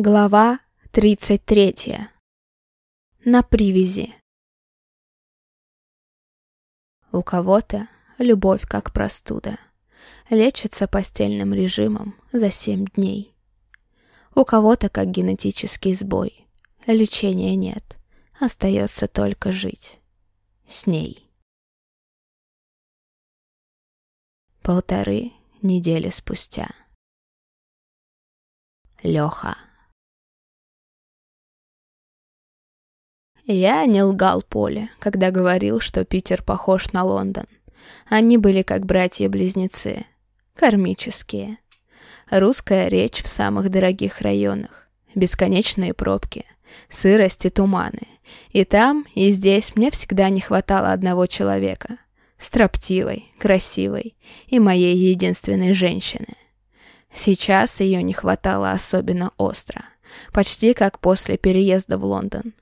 Глава 33. На привязи. У кого-то любовь как простуда. Лечится постельным режимом за 7 дней. У кого-то как генетический сбой. Лечения нет. Остается только жить. С ней. Полторы недели спустя. Леха. Я не лгал Поле, когда говорил, что Питер похож на Лондон. Они были как братья-близнецы. Кармические. Русская речь в самых дорогих районах. Бесконечные пробки. Сырость и туманы. И там, и здесь мне всегда не хватало одного человека. Строптивой, красивой и моей единственной женщины. Сейчас ее не хватало особенно остро. Почти как после переезда в Лондон.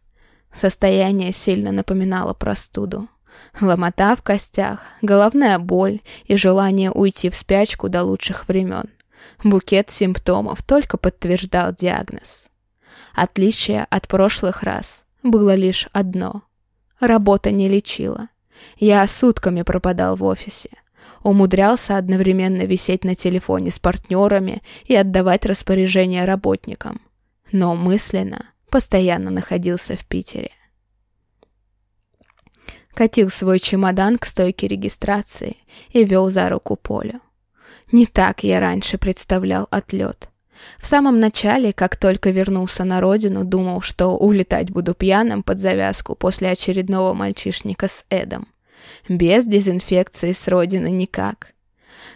Состояние сильно напоминало простуду. Ломота в костях, головная боль и желание уйти в спячку до лучших времен. Букет симптомов только подтверждал диагноз. Отличие от прошлых раз было лишь одно. Работа не лечила. Я сутками пропадал в офисе. Умудрялся одновременно висеть на телефоне с партнерами и отдавать распоряжения работникам. Но мысленно постоянно находился в Питере. Катил свой чемодан к стойке регистрации и вел за руку Полю. Не так я раньше представлял отлет. В самом начале, как только вернулся на родину, думал, что улетать буду пьяным под завязку после очередного мальчишника с Эдом. Без дезинфекции с родины никак.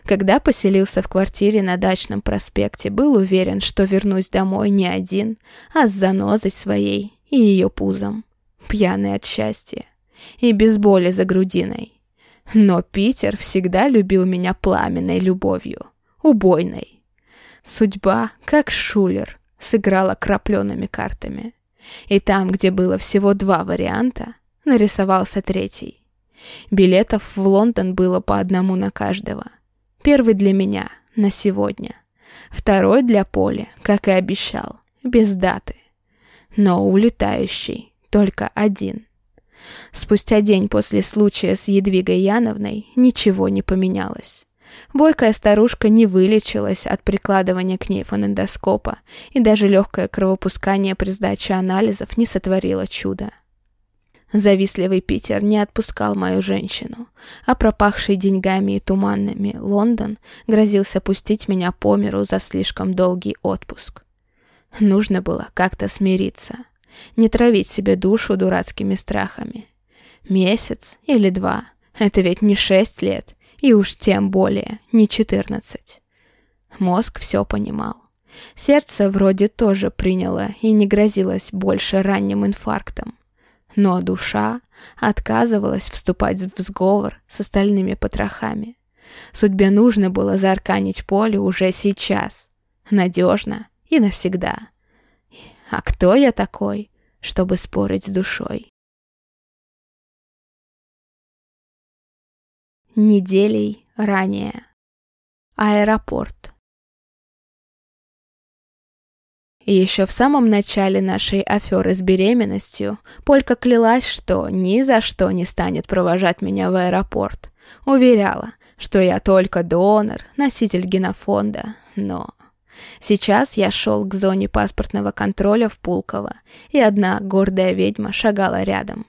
Когда поселился в квартире на дачном проспекте, был уверен, что вернусь домой не один, а с занозой своей и ее пузом. Пьяный от счастья. И без боли за грудиной. Но Питер всегда любил меня пламенной любовью. Убойной. Судьба, как шулер, сыграла крапленными картами. И там, где было всего два варианта, нарисовался третий. Билетов в Лондон было по одному на каждого – Первый для меня, на сегодня. Второй для Поли, как и обещал, без даты. Но улетающий, только один. Спустя день после случая с Едвигой Яновной ничего не поменялось. Бойкая старушка не вылечилась от прикладывания к ней фонендоскопа, и даже легкое кровопускание при сдаче анализов не сотворило чуда. Завистливый Питер не отпускал мою женщину, а пропахший деньгами и туманными Лондон грозился пустить меня по миру за слишком долгий отпуск. Нужно было как-то смириться, не травить себе душу дурацкими страхами. Месяц или два — это ведь не шесть лет, и уж тем более не четырнадцать. Мозг все понимал. Сердце вроде тоже приняло и не грозилось больше ранним инфарктом но душа отказывалась вступать в сговор с остальными потрохами. Судьбе нужно было заарканить поле уже сейчас, надежно и навсегда. А кто я такой, чтобы спорить с душой? Неделей ранее. Аэропорт. Еще в самом начале нашей аферы с беременностью Полька клялась, что ни за что не станет провожать меня в аэропорт. Уверяла, что я только донор, носитель генофонда, но... Сейчас я шел к зоне паспортного контроля в Пулково, и одна гордая ведьма шагала рядом.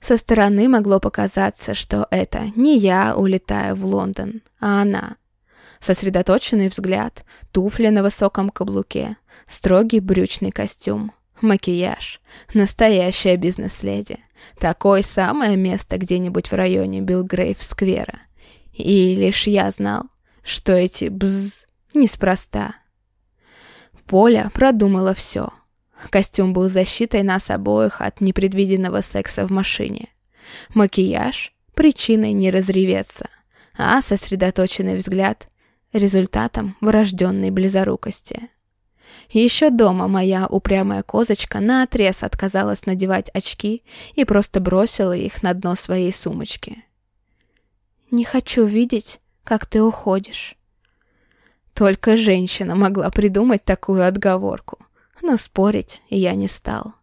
Со стороны могло показаться, что это не я улетаю в Лондон, а она. Сосредоточенный взгляд, туфли на высоком каблуке, Строгий брючный костюм, макияж, настоящая бизнес-леди. Такое самое место где-нибудь в районе Билгрейв-сквера. И лишь я знал, что эти бз неспроста. Поля продумала все. Костюм был защитой нас обоих от непредвиденного секса в машине. Макияж — причиной не разреветься, а сосредоточенный взгляд — результатом врожденной близорукости. Еще дома моя упрямая козочка наотрез отказалась надевать очки и просто бросила их на дно своей сумочки. «Не хочу видеть, как ты уходишь». Только женщина могла придумать такую отговорку. но спорить я не стал.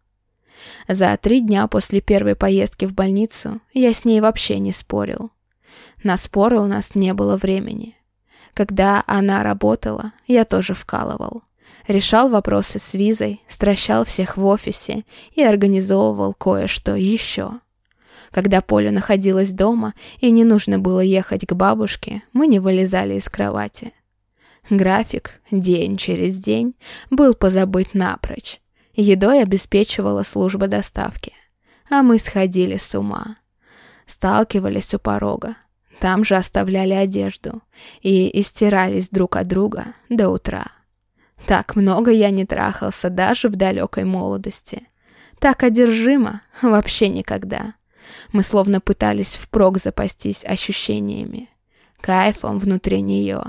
За три дня после первой поездки в больницу я с ней вообще не спорил. На споры у нас не было времени. Когда она работала, я тоже вкалывал. Решал вопросы с визой, стращал всех в офисе и организовывал кое-что еще. Когда Поля находилась дома и не нужно было ехать к бабушке, мы не вылезали из кровати. График, день через день, был позабыт напрочь. Едой обеспечивала служба доставки. А мы сходили с ума. Сталкивались у порога. Там же оставляли одежду. И истирались друг от друга до утра. Так много я не трахался даже в далекой молодости. Так одержимо вообще никогда. Мы словно пытались впрок запастись ощущениями. Кайфом внутри нее.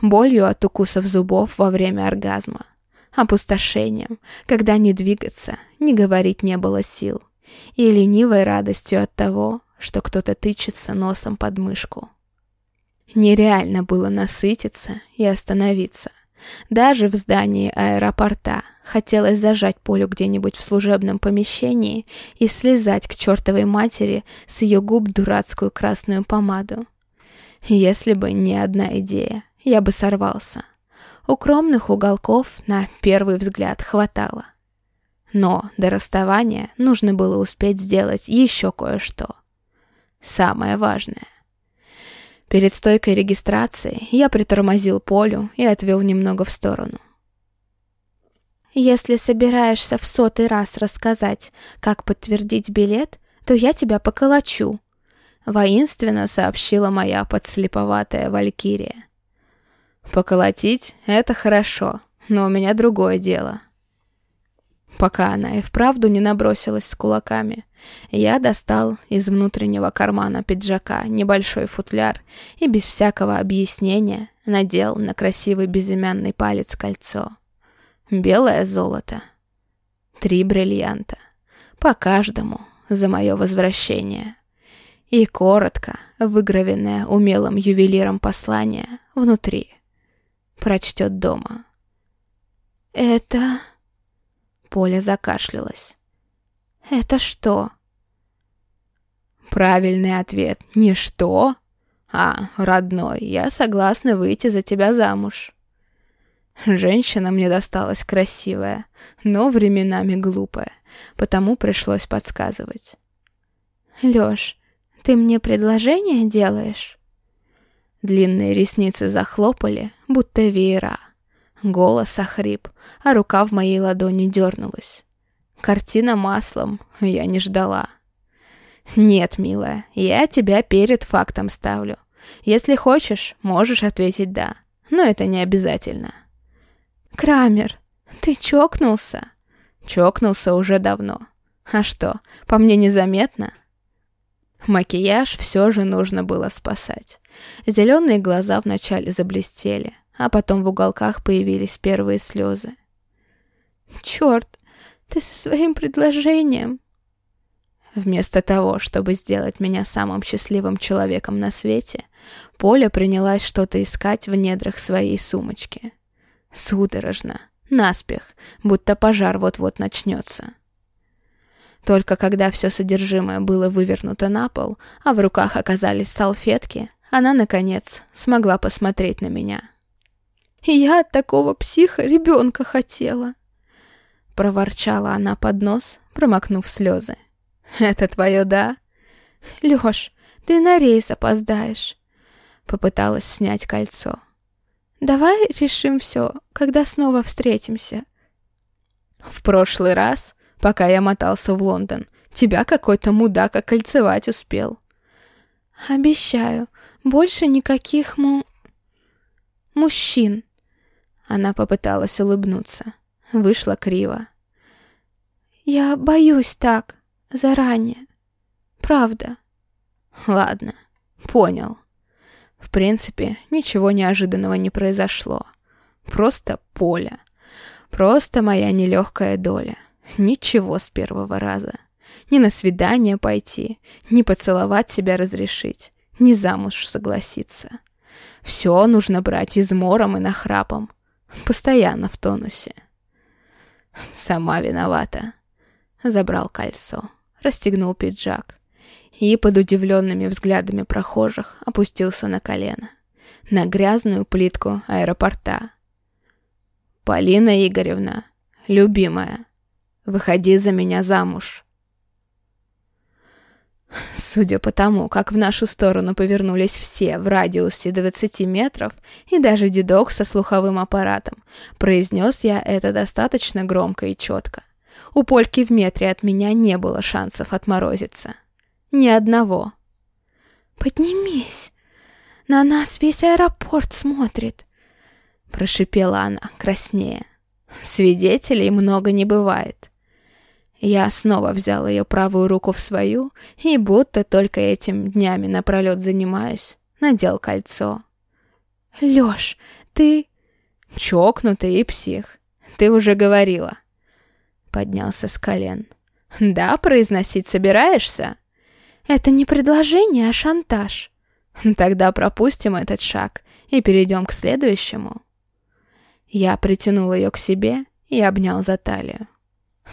Болью от укусов зубов во время оргазма опустошением, когда не двигаться, не говорить не было сил, и ленивой радостью от того, что кто-то тычется носом под мышку. Нереально было насытиться и остановиться. Даже в здании аэропорта хотелось зажать Полю где-нибудь в служебном помещении и слезать к чертовой матери с ее губ дурацкую красную помаду. Если бы не одна идея, я бы сорвался. Укромных уголков на первый взгляд хватало. Но до расставания нужно было успеть сделать еще кое-что. Самое важное. Перед стойкой регистрации я притормозил Полю и отвел немного в сторону. «Если собираешься в сотый раз рассказать, как подтвердить билет, то я тебя поколочу», — воинственно сообщила моя подслеповатая валькирия. Поколотить — это хорошо, но у меня другое дело. Пока она и вправду не набросилась с кулаками, я достал из внутреннего кармана пиджака небольшой футляр и без всякого объяснения надел на красивый безымянный палец кольцо. Белое золото. Три бриллианта. По каждому за мое возвращение. И коротко выгравенное умелым ювелиром послание внутри прочтет дома. «Это...» Поля закашлялась. «Это что?» Правильный ответ «Не что?» «А, родной, я согласна выйти за тебя замуж». Женщина мне досталась красивая, но временами глупая, потому пришлось подсказывать. «Лёш, ты мне предложение делаешь?» Длинные ресницы захлопали, будто веера. Голос охрип, а рука в моей ладони дернулась. Картина маслом я не ждала. «Нет, милая, я тебя перед фактом ставлю. Если хочешь, можешь ответить «да», но это не обязательно». «Крамер, ты чокнулся?» Чокнулся уже давно. А что, по мне незаметно?» Макияж все же нужно было спасать. Зеленые глаза вначале заблестели, а потом в уголках появились первые слезы. «Черт, ты со своим предложением!» Вместо того, чтобы сделать меня самым счастливым человеком на свете, Поля принялась что-то искать в недрах своей сумочки. Судорожно, наспех, будто пожар вот-вот начнется. Только когда все содержимое было вывернуто на пол, а в руках оказались салфетки, она, наконец, смогла посмотреть на меня. «Я от такого психа ребенка хотела!» Проворчала она под нос, промокнув слезы. «Это твое да?» «Лёш, ты на рейс опоздаешь!» Попыталась снять кольцо. «Давай решим все, когда снова встретимся». «В прошлый раз пока я мотался в Лондон. Тебя какой-то мудак окольцевать успел. Обещаю, больше никаких му... мужчин. Она попыталась улыбнуться. Вышла криво. Я боюсь так, заранее. Правда. Ладно, понял. В принципе, ничего неожиданного не произошло. Просто поле. Просто моя нелегкая доля. Ничего с первого раза. Ни на свидание пойти, ни поцеловать себя разрешить, ни замуж согласиться. Все нужно брать измором и нахрапом. Постоянно в тонусе. Сама виновата. Забрал кольцо, расстегнул пиджак и под удивленными взглядами прохожих опустился на колено. На грязную плитку аэропорта. «Полина Игоревна, любимая, выходи за меня замуж». Судя по тому, как в нашу сторону повернулись все в радиусе 20 метров, и даже дедок со слуховым аппаратом, произнес я это достаточно громко и четко. У Польки в метре от меня не было шансов отморозиться. Ни одного. «Поднимись! На нас весь аэропорт смотрит!» Прошипела она, краснее. Свидетелей много не бывает. Я снова взял ее правую руку в свою и, будто только этим днями напролет занимаюсь, надел кольцо. «Лёш, ты...» «Чокнутый и псих. Ты уже говорила». Поднялся с колен. «Да, произносить собираешься?» «Это не предложение, а шантаж». «Тогда пропустим этот шаг и перейдем к следующему». Я притянул ее к себе и обнял за талию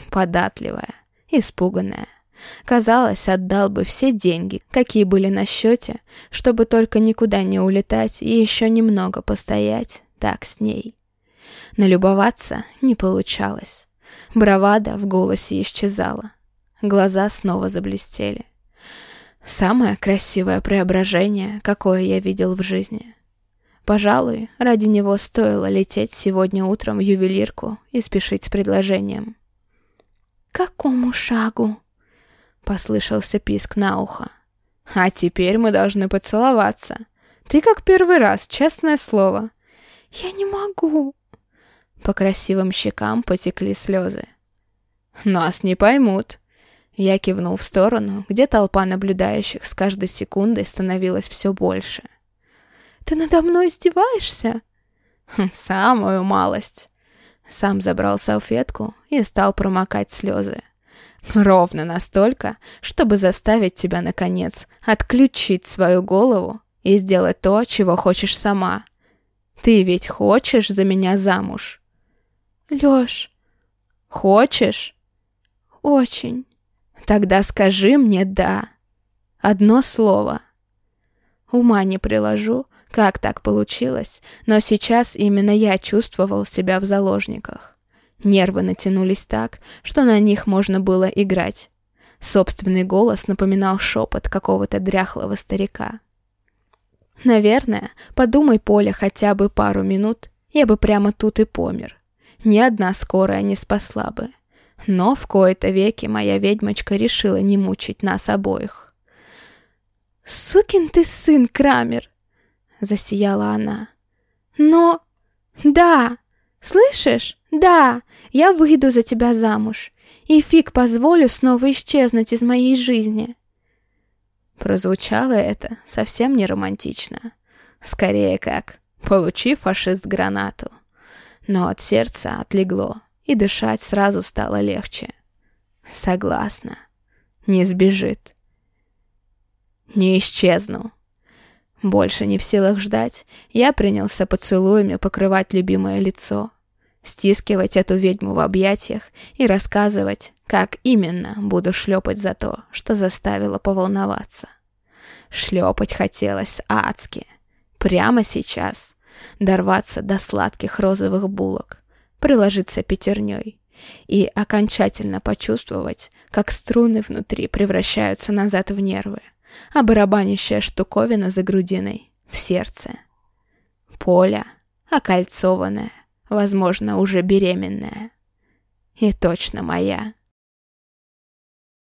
податливая, испуганная. Казалось, отдал бы все деньги, какие были на счете, чтобы только никуда не улетать и еще немного постоять так с ней. Налюбоваться не получалось. Бравада в голосе исчезала. Глаза снова заблестели. Самое красивое преображение, какое я видел в жизни. Пожалуй, ради него стоило лететь сегодня утром в ювелирку и спешить с предложением. «Какому шагу?» — послышался писк на ухо. «А теперь мы должны поцеловаться. Ты как первый раз, честное слово». «Я не могу». По красивым щекам потекли слезы. «Нас не поймут». Я кивнул в сторону, где толпа наблюдающих с каждой секундой становилась все больше. «Ты надо мной издеваешься?» «Хм, «Самую малость». Сам забрал салфетку и стал промокать слезы. Ровно настолько, чтобы заставить тебя, наконец, отключить свою голову и сделать то, чего хочешь сама. Ты ведь хочешь за меня замуж? Лёш, хочешь? Очень. Тогда скажи мне «да». Одно слово. Ума не приложу, как так получилось, но сейчас именно я чувствовал себя в заложниках. Нервы натянулись так, что на них можно было играть. Собственный голос напоминал шепот какого-то дряхлого старика. Наверное, подумай, Поля, хотя бы пару минут, я бы прямо тут и помер. Ни одна скорая не спасла бы. Но в кои-то веки моя ведьмочка решила не мучить нас обоих. «Сукин ты сын, Крамер!» Засияла она. «Но... да! Слышишь? Да! Я выйду за тебя замуж. И фиг позволю снова исчезнуть из моей жизни». Прозвучало это совсем не романтично. Скорее как «получи, фашист, гранату». Но от сердца отлегло, и дышать сразу стало легче. Согласна. Не сбежит. Не исчезну. Больше не в силах ждать, я принялся поцелуями покрывать любимое лицо, стискивать эту ведьму в объятиях и рассказывать, как именно буду шлепать за то, что заставило поволноваться. Шлепать хотелось адски. Прямо сейчас. Дорваться до сладких розовых булок, приложиться пятерней и окончательно почувствовать, как струны внутри превращаются назад в нервы а барабанящая штуковина за грудиной в сердце. Поля, окольцованная, возможно, уже беременная. И точно моя.